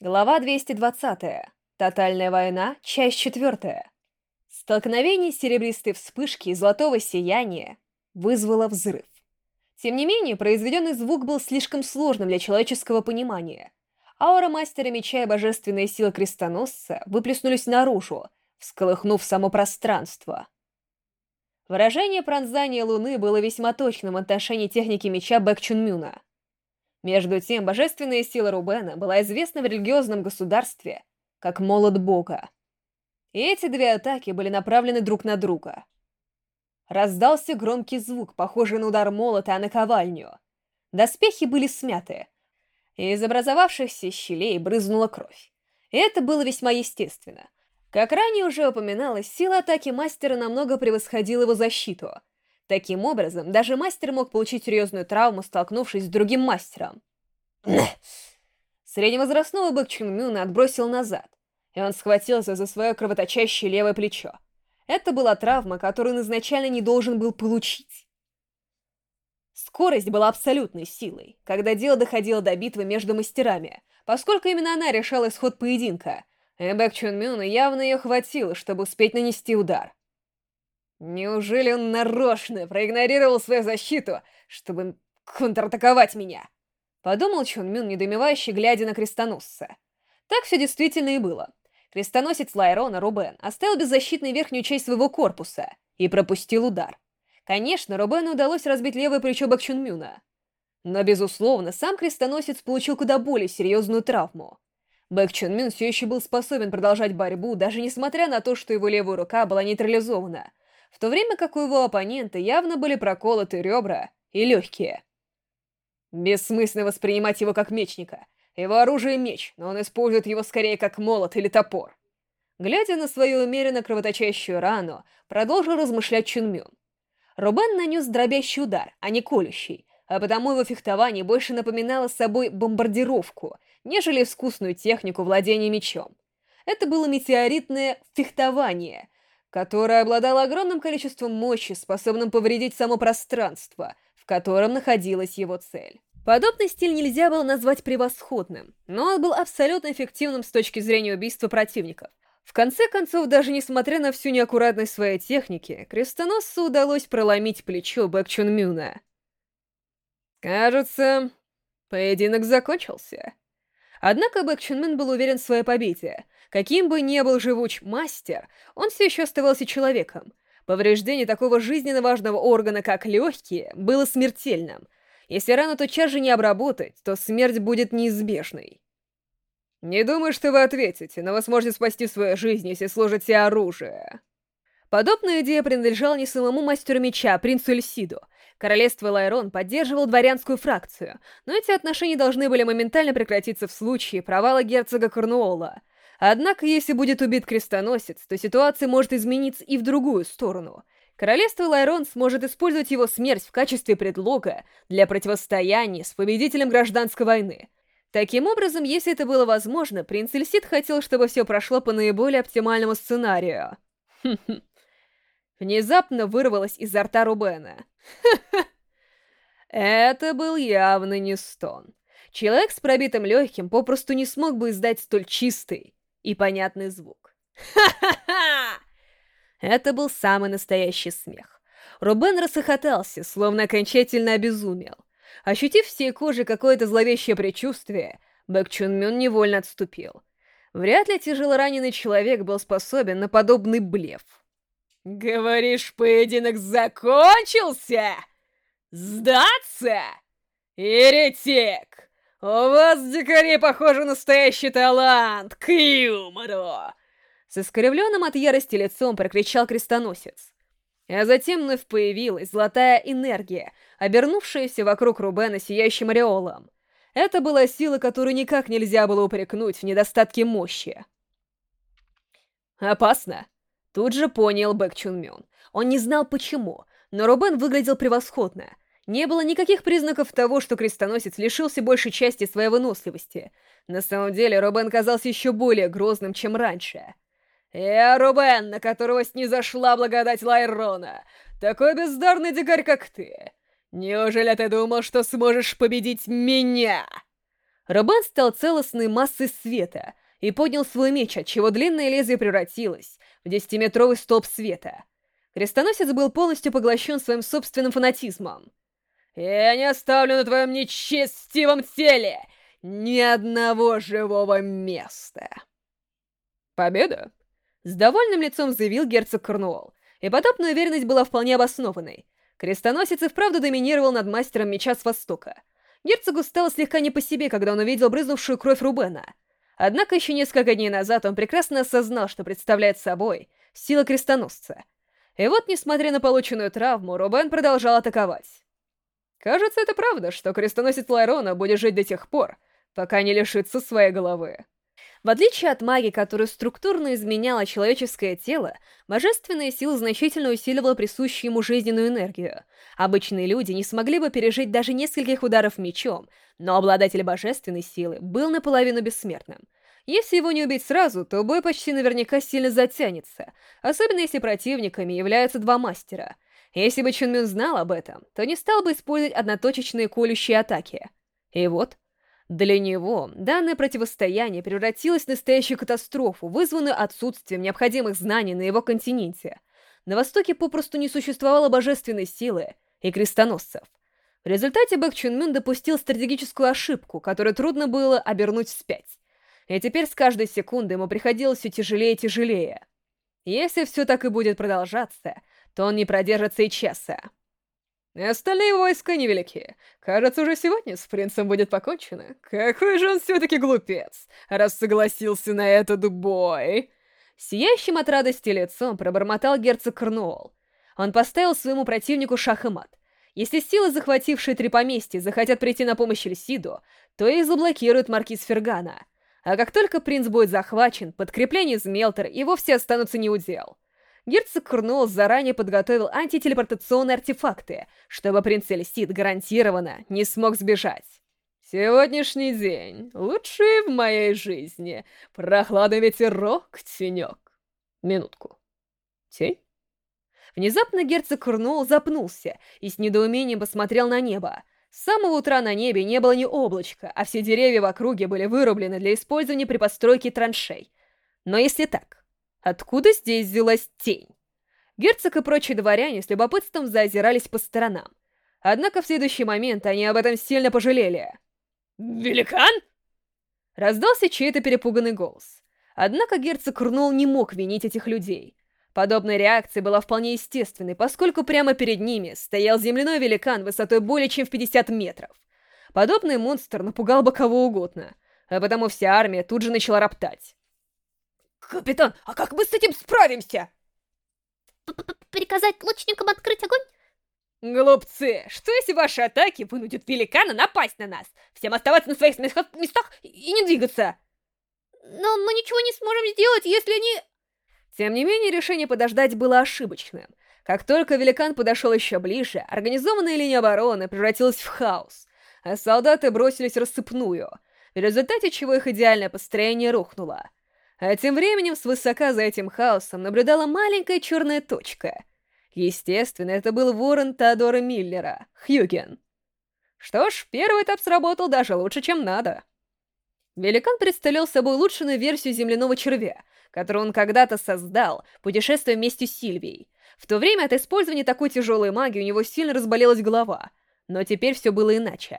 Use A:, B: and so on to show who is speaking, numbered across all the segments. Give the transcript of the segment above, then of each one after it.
A: Глава 220. Тотальная война. Часть 4. Столкновение серебристой вспышки и золотого сияния вызвало взрыв. Тем не менее, произведенный звук был слишком сложным для человеческого понимания. Аура мастера меча и божественная сила крестоносца выплеснулись наружу, всколыхнув само пространство. Выражение пронзания Луны было весьма точным в отношении техники меча Бэк Чунмюна — между тем, божественная сила Рубена была известна в религиозном государстве как молот Бога. И эти две атаки были направлены друг на друга. Раздался громкий звук, похожий на удар молота о наковальню. Доспехи были смяты, и из образовавшихся щелей брызнула кровь. Это было весьма естественно. Как ранее уже упоминалось, сила атаки мастера намного превосходила его защиту — Таким образом, даже мастер мог получить серьезную травму, столкнувшись с другим мастером. Средневозрастного Бэк Чунгмюна отбросил назад, и он схватился за свое кровоточащее левое плечо. Это была травма, которую он изначально не должен был получить. Скорость была абсолютной силой, когда дело доходило до битвы между мастерами, поскольку именно она решала исход поединка, и Бэк Чунмюна явно ее хватило, чтобы успеть нанести удар. Неужели он нарочно проигнорировал свою защиту, чтобы контратаковать меня? Подумал Чон Мюн, недоумевающе глядя на крестоносца. Так все действительно и было. Крестоносец Лайрона Рубен оставил беззащитной верхнюю часть своего корпуса и пропустил удар. Конечно, Рубену удалось разбить левое плечо Бак Чун Мюна. Но, безусловно, сам крестоносец получил куда более серьезную травму. Бэк Чун все еще был способен продолжать борьбу, даже несмотря на то, что его левая рука была нейтрализована, в то время как у его оппонента явно были проколоты ребра и легкие. Бессмысленно воспринимать его как мечника. Его оружие — меч, но он использует его скорее как молот или топор. Глядя на свою умеренно кровоточащую рану, продолжил размышлять Чунмюн. Рубен нанес дробящий удар, а не колющий, а потому его фехтование больше напоминало собой бомбардировку, нежели искусную технику владения мечом. Это было метеоритное фехтование, которая обладала огромным количеством мощи, способным повредить само пространство, в котором находилась его цель. Подобный стиль нельзя было назвать превосходным, но он был абсолютно эффективным с точки зрения убийства противников. В конце концов, даже несмотря на всю неаккуратность своей техники, крестоносцу удалось проломить плечо Бэк Чун Мюна. Кажется, поединок закончился. Однако Бэк был уверен в своей победе — Каким бы ни был живуч мастер, он все еще оставался человеком. Повреждение такого жизненно важного органа, как легкие, было смертельным. Если рану тотчас же не обработать, то смерть будет неизбежной. Не думаю, что вы ответите, но вы сможете спасти свою жизнь, если сложите оружие. Подобная идея принадлежала не самому мастеру меча, а принцу Эльсиду. Королевство Лайрон поддерживал дворянскую фракцию, но эти отношения должны были моментально прекратиться в случае провала герцога Корнуола. Однако, если будет убит крестоносец, то ситуация может измениться и в другую сторону. Королевство Лайрон сможет использовать его смерть в качестве предлога для противостояния с победителем гражданской войны. Таким образом, если это было возможно, принц Эльсид хотел, чтобы все прошло по наиболее оптимальному сценарию. Внезапно вырвалось изо рта Рубена. Это был явно не стон. Человек с пробитым легким попросту не смог бы издать столь чистый, и понятный звук. Это был самый настоящий смех. Рубен рассохотался, словно окончательно обезумел. Ощутив всей кожей какое-то зловещее предчувствие, Бэк Чун Мюн невольно отступил. Вряд ли тяжелораненый человек был способен на подобный блеф. «Говоришь, поединок закончился? Сдаться? Еретик!» «У вас, дикари, похоже, настоящий талант к юмору!» С искривленным от ярости лицом прокричал крестоносец. А затем вновь появилась золотая энергия, обернувшаяся вокруг Рубена сияющим ореолом. Это была сила, которую никак нельзя было упрекнуть в недостатке мощи. «Опасно!» Тут же понял Бэк Чун Мюн. Он не знал почему, но Рубен выглядел превосходно — не было никаких признаков того, что крестоносец лишился большей части своей выносливости. На самом деле, Рубен казался еще более грозным, чем раньше. «Я Рубен, на которого снизошла благодать Лайрона, такой бездарный дикарь, как ты. Неужели ты думал, что сможешь победить меня?» Рубан стал целостной массой света и поднял свой меч, отчего длинное лезвие превратилось в десятиметровый столб света. Крестоносец был полностью поглощен своим собственным фанатизмом. «Я не оставлю на твоем нечестивом теле ни одного живого места!» «Победа!» С довольным лицом заявил герцог Корнуолл, и подобная уверенность была вполне обоснованной. Крестоносец и вправду доминировал над мастером меча с востока. Герцогу стало слегка не по себе, когда он увидел брызнувшую кровь Рубена. Однако еще несколько дней назад он прекрасно осознал, что представляет собой сила крестоносца. И вот, несмотря на полученную травму, Рубен продолжал атаковать. Кажется, это правда, что крестоносец Лайрона будет жить до тех пор, пока не лишится своей головы. В отличие от магии, которая структурно изменяла человеческое тело, божественная сила значительно усиливала присущую ему жизненную энергию. Обычные люди не смогли бы пережить даже нескольких ударов мечом, но обладатель божественной силы был наполовину бессмертным. Если его не убить сразу, то бой почти наверняка сильно затянется, особенно если противниками являются два мастера. Если бы Чунмин знал об этом, то не стал бы использовать одноточечные колющие атаки. И вот, для него данное противостояние превратилось в настоящую катастрофу, вызванную отсутствием необходимых знаний на его континенте. На Востоке попросту не существовало божественной силы и крестоносцев. В результате Бэк Чун допустил стратегическую ошибку, которую трудно было обернуть вспять. И теперь с каждой секунды ему приходилось все тяжелее и тяжелее. Если все так и будет продолжаться, то он не продержится и часа. Остальные войска невелики. Кажется, уже сегодня с принцем будет покончено. Какой же он все-таки глупец, раз согласился на этот бой. Сияющим от радости лицом пробормотал герцог Корнуолл. Он поставил своему противнику шах и мат. Если силы, захватившие три поместья, захотят прийти на помощь Эльсиду, то их заблокирует маркиз Фергана. А как только принц будет захвачен, подкрепление из Мелтера и вовсе останутся неудел. Герцог Курнул заранее подготовил антителепортационные артефакты, чтобы принц Эльсид гарантированно не смог сбежать. Сегодняшний день лучший в моей жизни. Прохладный ветерок, тенек. Минутку. Тень? Внезапно герцог Курнул запнулся и с недоумением посмотрел на небо. С самого утра на небе не было ни облачка, а все деревья в округе были вырублены для использования при постройке траншей. Но если так, Откуда здесь взялась тень? Герцог и прочие дворяне с любопытством заозирались по сторонам. Однако в следующий момент они об этом сильно пожалели. «Великан?» Раздался чей-то перепуганный голос. Однако герцог Курнул не мог винить этих людей. Подобная реакция была вполне естественной, поскольку прямо перед ними стоял земляной великан высотой более чем в 50 метров. Подобный монстр напугал бы кого угодно, а потому вся армия тут же начала роптать.
B: «Капитан, а как мы с этим справимся?» «Приказать лучникам открыть огонь?»
A: «Глупцы! Что если ваши атаки вынудят великана напасть на нас? Всем оставаться на своих местах и не двигаться!»
B: «Но мы ничего не сможем сделать, если они...»
A: Тем не менее, решение подождать было ошибочным. Как только великан подошел еще ближе, организованная линия обороны превратилась в хаос, а солдаты бросились рассыпную, в результате чего их идеальное построение рухнуло. А тем временем свысока за этим хаосом наблюдала маленькая черная точка. Естественно, это был ворон Теодора Миллера, Хьюген. Что ж, первый этап сработал даже лучше, чем надо. Великан представлял собой улучшенную версию земляного червя, которую он когда-то создал, путешествуя вместе с Сильвией. В то время от использования такой тяжелой магии у него сильно разболелась голова, но теперь все было иначе.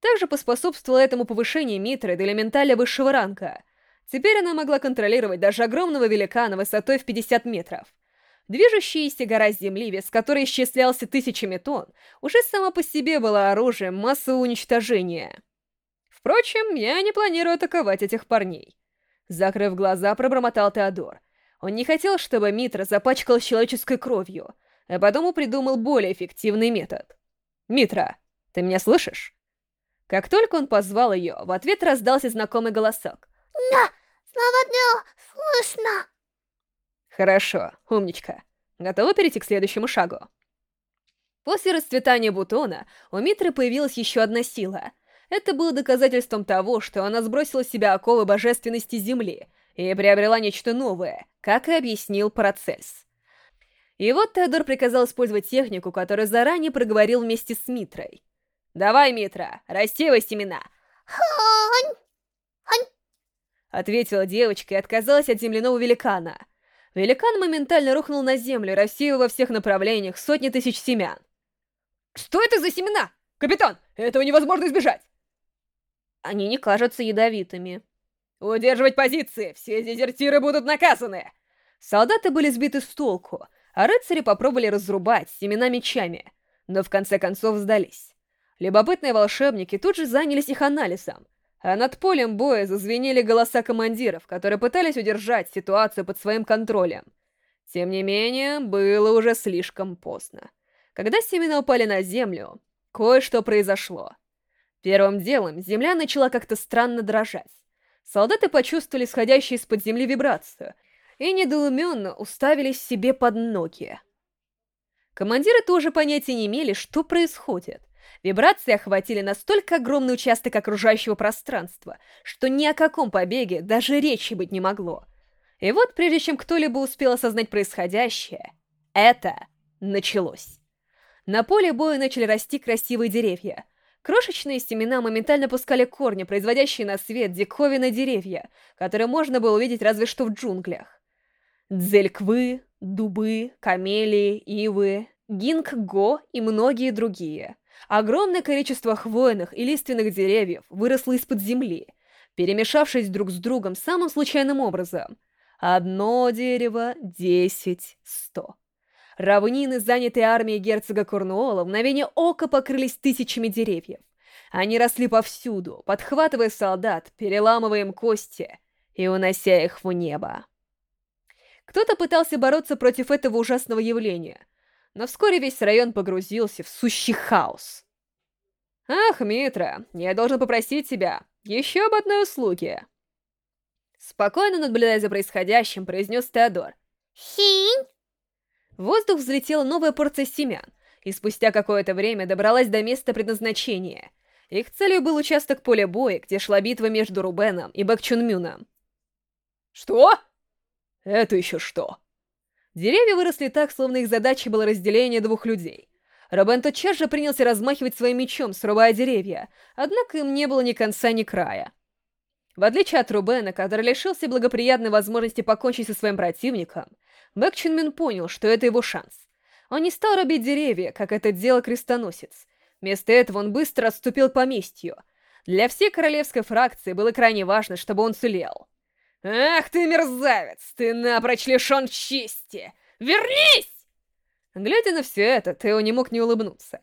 A: Также поспособствовало этому повышение Митры до элементаля высшего ранга — Теперь она могла контролировать даже огромного великана высотой в 50 метров. Движущаяся гора земли, вес которой исчислялся тысячами тонн, уже сама по себе была оружием массового уничтожения. Впрочем, я не планирую атаковать этих парней. Закрыв глаза, пробормотал Теодор. Он не хотел, чтобы Митра запачкал человеческой кровью, а потом придумал более эффективный метод. «Митра, ты меня слышишь?» Как только он позвал ее, в ответ раздался знакомый голосок.
B: «Да!» Слава дню, слышно.
A: Хорошо, умничка. Готова перейти к следующему шагу? После расцветания бутона у Митры появилась еще одна сила. Это было доказательством того, что она сбросила с себя оковы божественности Земли и приобрела нечто новое, как и объяснил Парацельс. И вот Теодор приказал использовать технику, которую заранее проговорил вместе с Митрой. «Давай, Митра, рассеивай семена!»
C: Хань!
A: Ответила девочка и отказалась от земляного великана. Великан моментально рухнул на землю, рассеивая во всех направлениях сотни тысяч семян.
B: Что это за семена? Капитан, этого невозможно избежать!
A: Они не кажутся ядовитыми.
B: Удерживать позиции! Все дезертиры будут наказаны!
A: Солдаты были сбиты с толку, а рыцари попробовали разрубать семена мечами, но в конце концов сдались. Любопытные волшебники тут же занялись их анализом, а над полем боя зазвенели голоса командиров, которые пытались удержать ситуацию под своим контролем. Тем не менее, было уже слишком поздно. Когда семена упали на землю, кое-что произошло. Первым делом земля начала как-то странно дрожать. Солдаты почувствовали сходящую из-под земли вибрацию и недоуменно уставились себе под ноги. Командиры тоже понятия не имели, что происходит. Вибрации охватили настолько огромный участок окружающего пространства, что ни о каком побеге даже речи быть не могло. И вот, прежде чем кто-либо успел осознать происходящее, это началось. На поле боя начали расти красивые деревья. Крошечные семена моментально пускали корни, производящие на свет диковинные деревья, которые можно было увидеть разве что в джунглях. Дзельквы, дубы, камелии, ивы, гинг-го и многие другие. Огромное количество хвойных и лиственных деревьев выросло из-под земли, перемешавшись друг с другом самым случайным образом. Одно дерево, десять, сто. Равнины, занятые армией герцога Корнуола, в мгновение ока покрылись тысячами деревьев. Они росли повсюду, подхватывая солдат, переламывая им кости и унося их в небо. Кто-то пытался бороться против этого ужасного явления, но вскоре весь район погрузился в сущий хаос. «Ах, Митра, я должен попросить тебя еще об одной услуге!» Спокойно наблюдая за происходящим, произнес Теодор.
C: Хинь!
A: В воздух взлетела новая порция семян, и спустя какое-то время добралась до места предназначения. Их целью был участок поля боя, где шла битва между Рубеном и Бэкчунмюном.
B: Что?
A: Это еще что? Деревья выросли так, словно их задачей было разделение двух людей. Робен тотчас же принялся размахивать своим мечом, срубая деревья, однако им не было ни конца, ни края. В отличие от Рубена, который лишился благоприятной возможности покончить со своим противником, Бэк Чунмин понял, что это его шанс. Он не стал рубить деревья, как это делал крестоносец. Вместо этого он быстро отступил к поместью. Для всей королевской фракции было крайне важно, чтобы он целел. «Ах ты, мерзавец! Ты напрочь лишен чести! Вернись!» Глядя на все это, Тео не мог не улыбнуться.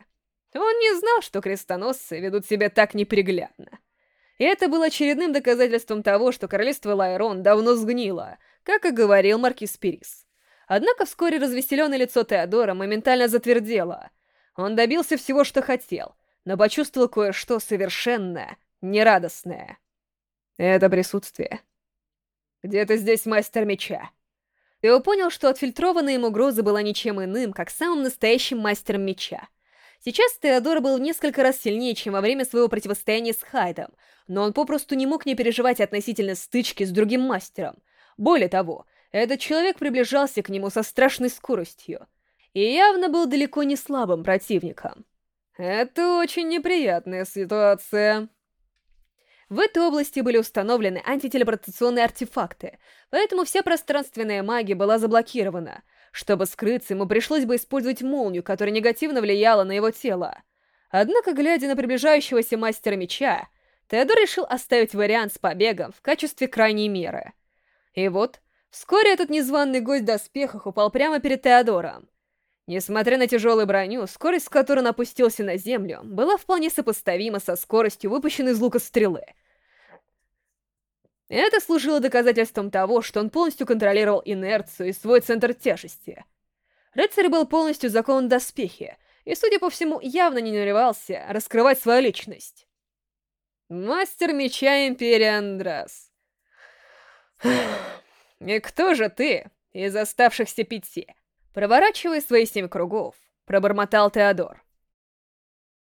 A: Он не знал, что крестоносцы ведут себя так неприглядно. И это было очередным доказательством того, что королевство Лайрон давно сгнило, как и говорил маркиз Перис. Однако вскоре развеселенное лицо Теодора моментально затвердело. Он добился всего, что хотел, но почувствовал кое-что совершенно нерадостное. Это присутствие. «Где-то здесь мастер меча». Тео понял, что отфильтрованная им угроза была ничем иным, как самым настоящим мастером меча. Сейчас Теодор был в несколько раз сильнее, чем во время своего противостояния с Хайдом, но он попросту не мог не переживать относительно стычки с другим мастером. Более того, этот человек приближался к нему со страшной скоростью и явно был далеко не слабым противником. Это очень неприятная ситуация. В этой области были установлены антителепортационные артефакты, поэтому вся пространственная магия была заблокирована. Чтобы скрыться, ему пришлось бы использовать молнию, которая негативно влияла на его тело. Однако, глядя на приближающегося мастера меча, Теодор решил оставить вариант с побегом в качестве крайней меры. И вот, вскоре этот незваный гость в доспехах упал прямо перед Теодором. Несмотря на тяжелую броню, скорость, с которой он опустился на землю, была вполне сопоставима со скоростью, выпущенной из лука стрелы. Это служило доказательством того, что он полностью контролировал инерцию и свой центр тяжести. Рыцарь был полностью закован в доспехи, и, судя по всему, явно не намеревался раскрывать свою личность. Мастер меча Империи Андрас. И кто же ты из оставшихся пяти? Проворачивая свои семь кругов, пробормотал Теодор.